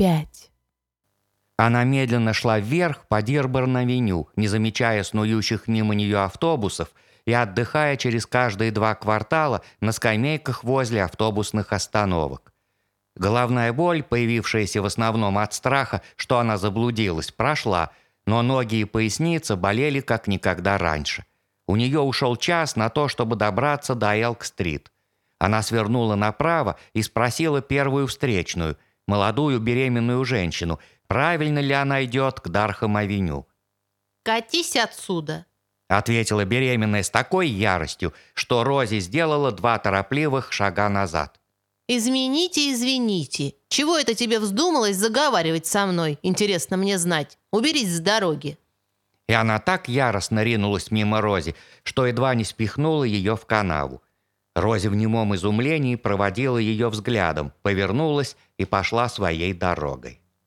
пять. Она медленно шла вверх по Дирборн-авеню, не замечая снующих мимо нее автобусов и отдыхая через каждые два квартала на скамейках возле автобусных остановок. Головная боль, появившаяся в основном от страха, что она заблудилась, прошла, но ноги и поясница болели как никогда раньше. У нее ушел час на то, чтобы добраться до Элк-стрит. Она свернула направо и спросила первую встречную, молодую беременную женщину, правильно ли она идет к Дархам-авеню. «Катись отсюда!» ответила беременная с такой яростью, что Рози сделала два торопливых шага назад. «Измените, извините. Чего это тебе вздумалось заговаривать со мной? Интересно мне знать. Уберись с дороги». И она так яростно ринулась мимо Рози, что едва не спихнула ее в канаву. Рози в немом изумлении проводила ее взглядом, повернулась и пошла своей дорогой.